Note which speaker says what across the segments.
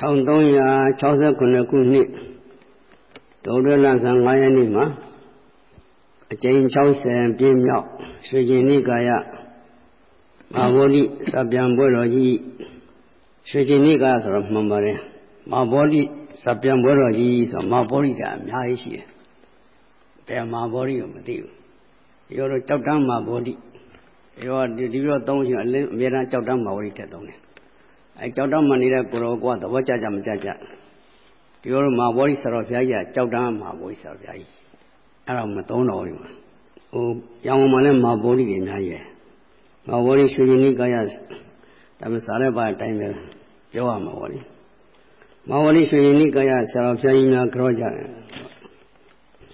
Speaker 1: 1369ခုနှစ်ဒုရလဆန်9ရက်နေ့မှာအကျဉ်း60ပြည့်မြောက်ရွှေကျင်နိကာယမာဘောဓိစပြန်ပွဲတော်ကြီးရွှေကျင်နိကာဆိုတော့မှန်ပါတယ်မာဘောဓိစပြန်ပွဲတော်ကြီးဆိုမာဘောဓိကအများကြီးရှိတယ်ဘယ်မာဘောဓိကိုမသိဘူးဒီတော့ကြောက်တန်းမာဘောဓိဒီတော့ဒီတော့သုံးရှင်အလင်းအများအားကြောက်တန်းမာဘောဓိတက်သုံးတယ် အဲကြောက်တန်းမှနေတဲ့ကိုရောကသဘောကျကြမကြကြဒီလိုမာဘောဓိဆရာတော်ဘုရားကြီးကကြောက်တန်းမာဘောဓိဆရာတော်ဘုရားကြီးအဲ့တော့မသုံးတော်ဘူးဟိုရောင်မှလည်းမာဘောဓိတွေအများကြီးပဲမာဘောဓိရွှေရင်းနိကာယဒါမှစားတဲ့ဘာအတိုင်းပဲပြောရမှာပေါ့လေမာဘောဓိရွှေရင်းနိကာယဆရာတော်ဘုရားကြီးများကြောကြတယ်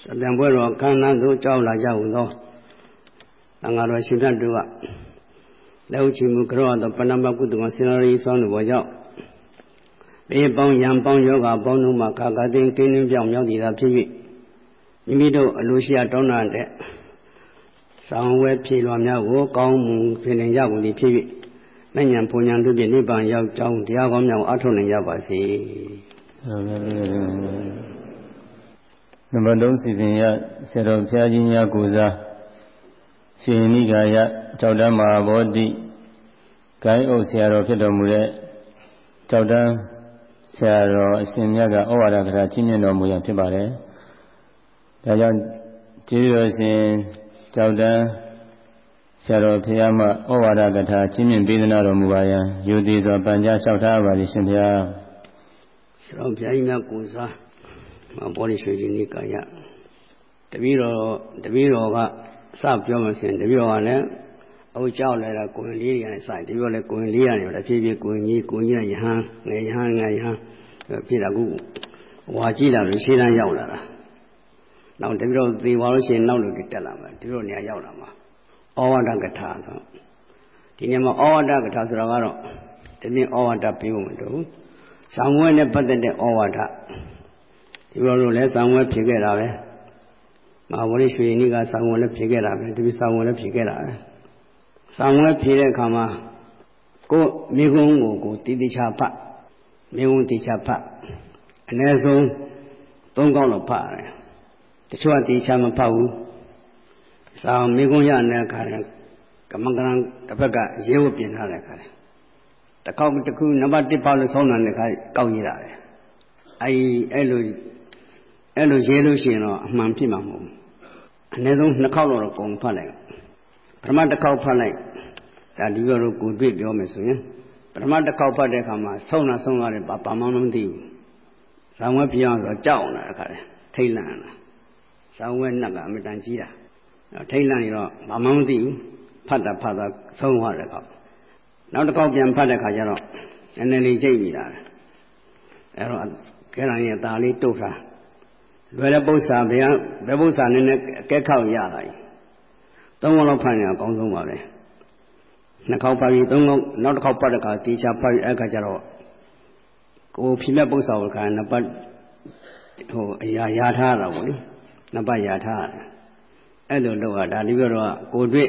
Speaker 1: စတံပွဲတော်ခန္ဓာသို့ကြောက်လာကြဟုသောတန်ဃာတော်ရှင်မြတ်တို့က လက်ဥချီမူကြောသောပဏမကုသကစေနာရီဆောင်းတော်ကြောင့်ဘေးပေါင်းရံပေါင်းယောဂပေါင်းတို့မှာခါခါသိင်းကင်းင်းပြောင်းမြောက်တည်တာဖြစ်၍မိမိတို့အလိုရှိရတောင်းတာတဲ့ဆောင်ဝဲဖြေလွာများကိုကောင်းမှုဖြစ်နေကြကုန်သည်ဖြစ်၍မဉ္ဇဉ်ဘုံညာတို့ဖြင့်နိဗ္ဗာန်ရောက်ကြောင်းတရားကောင်းများကိုအထောက်နိုင်ကြပါစေ
Speaker 2: နံပါတ်3စီစဉ်ရဆရာတော်ဘုရားကြီးများကိုစား ရှင်နိဂါယကြောက်တမ်းမဟာဘောဓိဂိုင်းအုပ်ဆရာတော်ဖြစ်တော်မူတဲ့ကြောက်တမ်းဆရာတော်အရှင်မြတ်ကဩဝါဒကရာကြီးမြင့်တော်မူရဖြစ်ပါတယ်။ဒါကြောင့်ကျေးဇူးတော်ရှင်ကြောက်တန်းဆရာတော်ဖရာမဩဝါဒကထာကြီးမြင့်ပေးသနာတော်မူပါယံယူသည်စွာပန်ကြားလျှောက်ထားပါလိရှင်ဖရာ။
Speaker 1: ဆရာတော်ဘုရားကြီးများကိုစားမဘောလိရွှေကြီးနိကာယတပည့်တော်တပည့်တော်က စပြောမှဆိုရင်တပည့်တော်ကလည်းအုတ်ကြောက်လဲတာကိုယ်လေးတွေနဲ့စတပည့်တော်လည်းကိုယ်လေးရတယ်တဖြည်းဖြည်းကိုယ်ကြီးကိုယ်ကြီးရဟန်းငယ်ရဟန်းငယ်ရဟန်းဖြစ်တာကူဝါကြည့်လာလို့ရှင်းတန်းရောက်လာတာ။နောက်တပြိတော့သေပါလို့ရှိရင်နောက်လူတွေတက်လာမယ်ဒီလိုနေရာရောက်လာမှာဩဝါဒကထာဆိုဒီနေရာမှာဩဝါဒကထာဆိုတာကတော့ဒီနေ့ဩဝါဒပေးဖို့မလိုဘူးဇံဝဲနဲ့ပတ်သက်တဲ့ဩဝါဒဒီလိုလိုလဲဇံဝဲဖြစ်ခဲ့တာပဲ မဟာဝရိရွှေနိကဇံဝဲလည်းဖြစ်ခဲ့တာပဲဒီဇံဝဲလည်းဖြစ်ခဲ့တာပဲဇံဝဲဖြစ်တဲ့အခါမှာကိုမိကုံးကိုကိုတည်တည်ချဖတ်မိကုံးတည်ချဖတ်အ ਨੇ ဆုံး၃ကောက်လောက်ဖတ်ရတယ်တချို့ကတေချာမဖောက်ဘူးစာအောင်မိကုံးရတဲ့အခါကကမ္မကရံတစ်ဖက်ကရဲဝပြင်ထားတဲ့အခါတကောက်တစ်ခုနံပါတ်1ပေါက်လို့ဆုံးတဲ့အခါကောက်ရတာပဲအဲအဲ့လို အဲ့လိုရေးလို့ရှိရင်တော့အမှန်ဖြစ်မှာမဟုတ်ဘူးအနည်းဆုံးနှစ်ခေါက်တော့ကုန်ဖတ်လိုက်ပထမတစ်ခေါက်ဖတ်လိုက်ဒါဒီလိုကိုတွေ့ပြောမယ်ဆိုရင်ပထမတစ်ခေါက်ဖတ်တဲ့အခါမှာဆုံးလာဆုံးရတယ်ဘာမှမသိဘူးဇံဝဲပြောင်းဆိုတော့ကြောက်လာတဲ့အခါထိတ်လန့်လာဇောင်းဝဲနှက်ကအမတန်ကြီးတာထိတ်လန့်နေတော့ဘာမှမသိဘူးဖတ်တာဖတ်တာဆုံးသွားတယ်ကောနောက်တစ်ခေါက်ပြန်ဖတ်တဲ့ခါကျတော့နည်းနည်းလေးကြိတ်ပြီလားအဲ့တော့ကဲရန်ရဲ့ตาလေးတုတ်ထား လွယ်တဲ့ပု္ပ္ပာဘယ်ဘယ်ပု္ပ္ပာနည်းနည်းအကဲခောက်ရလာပြီသုံးခေါက်လောက်ဖတ်ရင်အကောင်းဆုံးပါပဲနှစ်ခေါက်ဖတ်ပြီးသုံးခေါက်နောက်တစ်ခေါက်ဖတ်တဲ့ခါတေချာဖတ်ပြီးအဲ့ခါကျတော့ကိုဖြိမဲ့ပု္ပ္ပာကိုခါနှစ်ပတ်ဟိုအရာရထားတာပေါ့လေနှစ်ပတ်ရထားတယ်အဲ့လိုတော့ဒါလေးပြောတော့ကိုတွေ့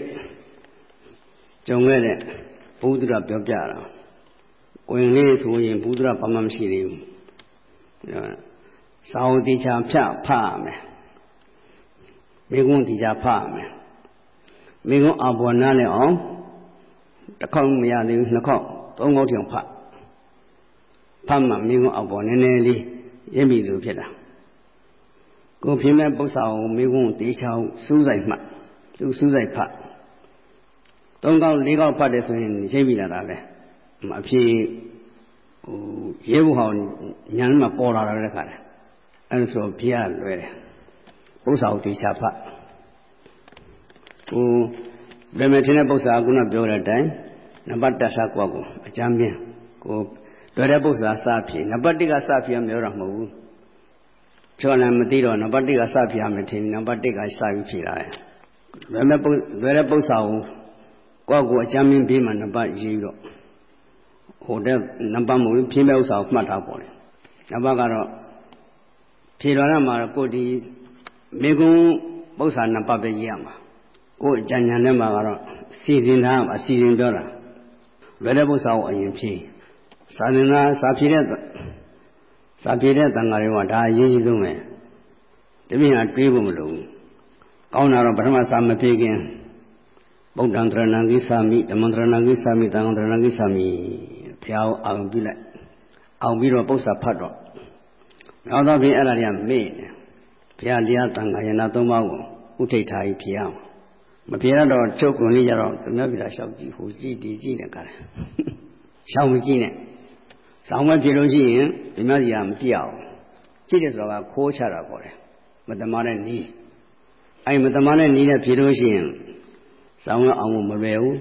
Speaker 1: ကြုံခဲ့တဲ့ဘုဒ္ဓရပြောပြတာကိုရင်လေးဆိုရင်ဘုဒ္ဓရဘာမှမရှိသေးဘူး စာဝတိချာဖြတ်ဖတ်မယ်မိကုံးတိချာဖတ်မယ်မိကုံးအဘောနာနဲ့အောင်တစ်ခေါက်မရသေးဘူးနှစ်ခေါက်သုံးခေါက်တောင်ဖတ်ဖတ်မှမိကုံးအဘောနည်းနည်းလေးရင့်ပြီလို့ဖြစ်တာကိုဖြစ်မဲ့ပု္ပ္ပာကိုမိကုန်းတေချောင်းစူးဆိုင်မှသူစူးဆိုင်ဖတ်သုံးကောက်လေးကောက်ဖတ်တယ်ဆိုရင်ရိပ်ပြီလာတာပဲအဖြေဟိုရဲဘူးဟောင်းညာမှာပေါ်လာတာလည်းခါတယ် အဲ့ဒါဆိုဘုရားလွယ်တယ်ပု္ပ္ပာကိုတေချာဖတ်ဟိုဗေမထင်းတဲ့ပု္ပ္ပာကခုနပြောတဲ့အတိုင်းနံပါတ်တဆကွာကိုအကြမ်းပြင်းကိုလွယ်တဲ့ပု္ပ္ပာစဖြေနံပါတ်1ကစဖြေမပြောတာမဟုတ်ဘူးကျော်လည်းမသိတော့နံပါတ်1ကစဖြေရမယ်ထင်နံပါတ်1ကစပြီးဖြေလာတယ်။ဒါပေမဲ့လွယ်တဲ့ပု္ပ္ပာကိုကိုယ့်ကိုအကြမ်းမင်းပြီးမှနံပါတ်ရေးတော့ဟိုတဲ့နံပါတ်မဟုတ်ဖြေမဲ့ဥစ္စာကိုမှတ်ထားပေါ်တယ်။နံပါတ်ကတော့ ဖြေတော်ရမှာကိုဒီမေကုံပု္ပ္ပာနံပါတ်ပဲရေးရမှာ။ကိုအကြံဉာဏ်နဲ့မှာကတော့စီစဉ်ထားအစီစဉ်ပြောတာလွယ်တဲ့ပု္ပ္ပာကိုအရင်ဖြေစာသင်္သာစာဖြေတဲ့စာပြေတဲ့တန်ဃာတွေကဒါအရေးကြီးဆုံးပဲတပည့်ဟာတွေးဖို့မလိုဘူးကောင်းတာတော့ပထမစာမပြေခင်ဗုဒ္ဓံတရဏံကိသာမိဓမ္မံတရဏံကိသာမိသံဃံတရဏံကိသာမိဘုရားအောင်ပြုလိုက်အောင်ပြီးတော့ပု္ပ္ပာဖတ်တော့ နောက်တော့ပြင်အဲ့ဒါတွေကမေ့နေဘုရားတရားတန်ခါယနာသုံးပါးကိုဥထိတ်ထားပြီးဖြေရအောင်မဖြေရတော့ချုပ်ကုန်လေးကြတော့ဓမ္မပိတာလျှောက်ကြည့်ဟိုကြည့်ဒီကြည့်နေကြတယ်ရှောင်းမကြည့်နဲ့ဆောင်းမဖြေလို့ရှိရင်ဓမ္မစီကမကြည့်အောင်ကြည့်တယ်ဆိုတော့ခိုးချတာပေါ့လေမတမာတဲ့နီးအဲ့မတမာတဲ့နီးနဲ့ဖြေလို့ရှိရင်ဆောင်းမအောင်မလွယ်ဘူး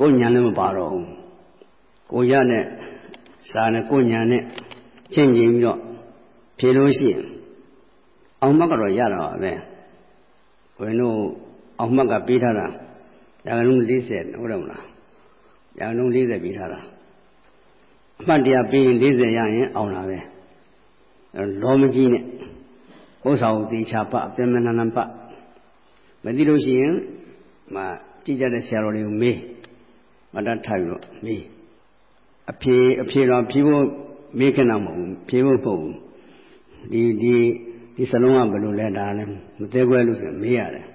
Speaker 1: ကိုညာလည်းမပါတော့ဘူးကိုရနဲ့စာနဲ့ကိုညာနဲ့ ချင်းချင်းပြီးတော့ဖြေလို့ရှိရင်အောင်မကတော့ရတော့ပဲဘယ်လိုအောင်မကပေးထားတာရာဂလုံး40ဟုတ်တယ်မလားရာဂလုံး40ပေးထားတာအမှတ်တရားပေးရင်40ရရင်အောင်လာပဲလောမကြီးနဲ့ဥစ္စာကိုတေချာပအပြမနနပမသိလို့ရှိရင်မကြည့်ကြတဲ့ဆရာတော်တွေကိုမေးမတတ်ထိုက်လို့မေးအဖြေအဖြေတော့ဖြေဖို့ မေးခဏမဟုတ်ဘူးဖြေဖို့မဟုတ်ဘူးဒီဒီဒီစလုံးကဘယ်လိုလဲဒါလည်းမသေးခွဲလို့ဆိုမေးရတယ်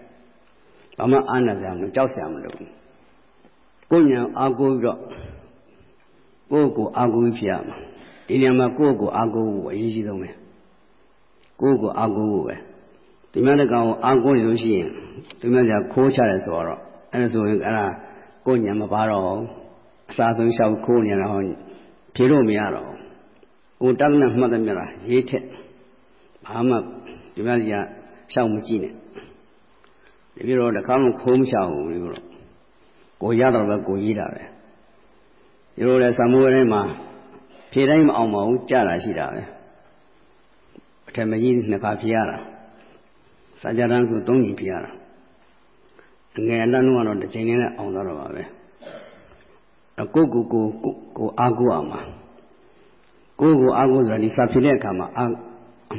Speaker 1: ဘာမှအာနာစရာမလိုကြောက်စရာမလိုဘူးကိုညာအာကိုပြီးတော့ကိုယ့်ကိုအာကိုပြီးဖြစ်ရမှာဒီနေရာမှာကိုယ့်ကိုအာကိုဖို့အရေးကြီးဆုံးပဲကိုယ့်ကိုအာကိုဖို့ပဲဒီမြတ်တကောင်ကိုအာကိုနေလို့ရှိရင်ဒီမြတ်ကခိုးချတယ်ဆိုတော့အဲ့ဒါဆိုရင်အဲ့ဒါကိုညာမပါတော့အစာဆုံးလျှောက်ခိုးနေတာဟောဖြေလို့မရတော့ ကိုတတ်နဲ့မှတ်တယ်မြတ်လားရေးထက်ဘာမှဒီမြတ်ကြီးကရှောက်မကြည့်နဲ့ဒီပြီးတော့တခါမှခိုးမချဘူးဒီလိုကိုရတော့ပဲကိုရေးတာပဲဒီလိုလဲသံမိုးထဲမှာဖြေတိုင်းမအောင်ပါဘူးကြတာရှိတာပဲအထက်မကြီးနှစ်ခါဖြေရတာစာကြတန်းဆိုသုံးကြီးဖြေရတာအငယ်အလန်းတော့တစ်ချိန်နဲ့အောင်တော့ပါပဲအကိုကိုကိုကိုအာကိုအောင်ပါ ကိုကိုအာကိုဆိုတာဒီစာဖြေတဲ့အခါမှာအ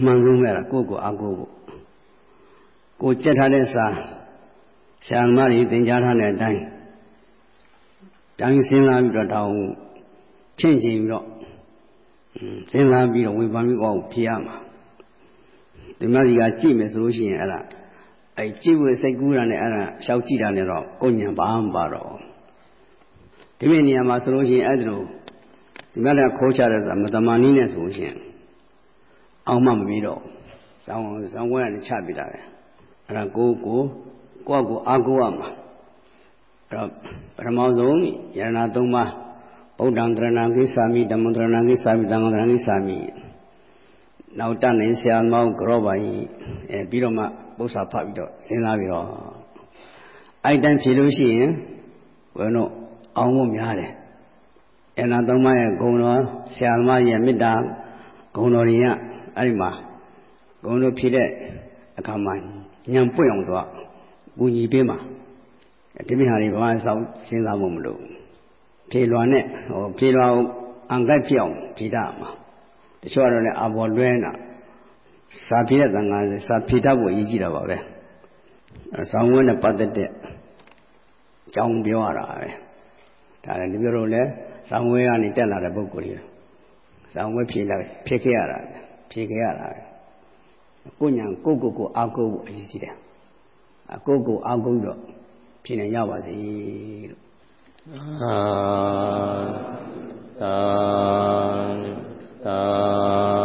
Speaker 1: မှန်ဆုံးပဲလားကိုကိုအာကိုဖို့ကိုကြက်ထားတဲ့စာဆရာမကြီးသင်ကြားထားတဲ့အတိုင်းတိုင်းစဉ်းစားပြီးတော့တောင်းချင့်ချင်ပြီးတော့စဉ်းစားပြီးတော့ဝေဖန်ပြီးတော့ဖြေရမှာဒီမကြီးကကြည့်မယ်ဆိုလို့ရှိရင်အဲ့ဒါအဲ့ကြည့်ဖို့စိတ်ကူးတာနဲ့အဲ့ဒါရှောက်ကြည့်တာနဲ့တော့ကိုညံပါမပါတော့ဒီမိနေရာမှာဆိုလို့ရှိရင်အဲ့ဒါလို ဒီမလည်းခိုးချတဲ့ဆိုတာမတမာနည်းနဲ့ဆိုလို့ရှိရင်အောင်မှမပြီးတော့ဇောင်းဇောင်းဝဲကနေချပြတာပဲအဲ့ဒါကိုကိုကိုယ့်ကိုအားကိုးရမှာအဲ့တော့ပထမဆုံးယရဏသုံးပါးဗုဒ္ဓံတရဏံကိသာမိဓမ္မံတရဏံကိသာမိသံဃံတရဏံကိသာမိနောက်တနိုင်ဆရာမောင်းကြောပါရင်အဲပြီးတော့မှပု္ပ္ပာဖတ်ပြီးတော့စဉ်းစားပြီးတော့အဲ့တန်းဖြေလို့ရှိရင်ဘယ်တော့အောင်ဖို့များတယ် ယရဏသုံးပါးရဲ့ဂုဏ်တော်ဆရာသမားရဲ့မေတ္တာဂုဏ်တော်တွေကအဲ့ဒီမှာဂုဏ်တော်ဖြေတဲ့အခါမှာညံပွင့်အောင်တော့ကူညီပေးမှာဒီမိဟာတွေဘာမှစောင့်စဉ်းစားမှုမလိုဖြေလွန်နဲ့ဟိုဖြေလွန်အံကက်ပြောင်းဖြေတာမှာတချို့ကတော့လည်းအဘော်လွဲတာစာဖြေတဲ့သံဃာစာဖြေတတ်ဖို့အရေးကြီးတာပါပဲဆောင်းဝင်းနဲ့ပတ်သက်တဲ့အကြောင်းပြောရတာပဲဒါလည်းဒီပြောလို့လဲ ဆောင်းဝဲကနေတက်လာတဲ့ပုံကိုယ်လေးဆောင်းဝဲဖြေလိုက်ဖြေခဲ့ရတာဖြေခဲ့ရတာကိုညာကိုကိုကိုအာကိုကိုအရေးကြီးတယ်အကိုကိုအာကိုတော့ဖြေနိုင်ရပါစေလို့
Speaker 2: သာသာသာ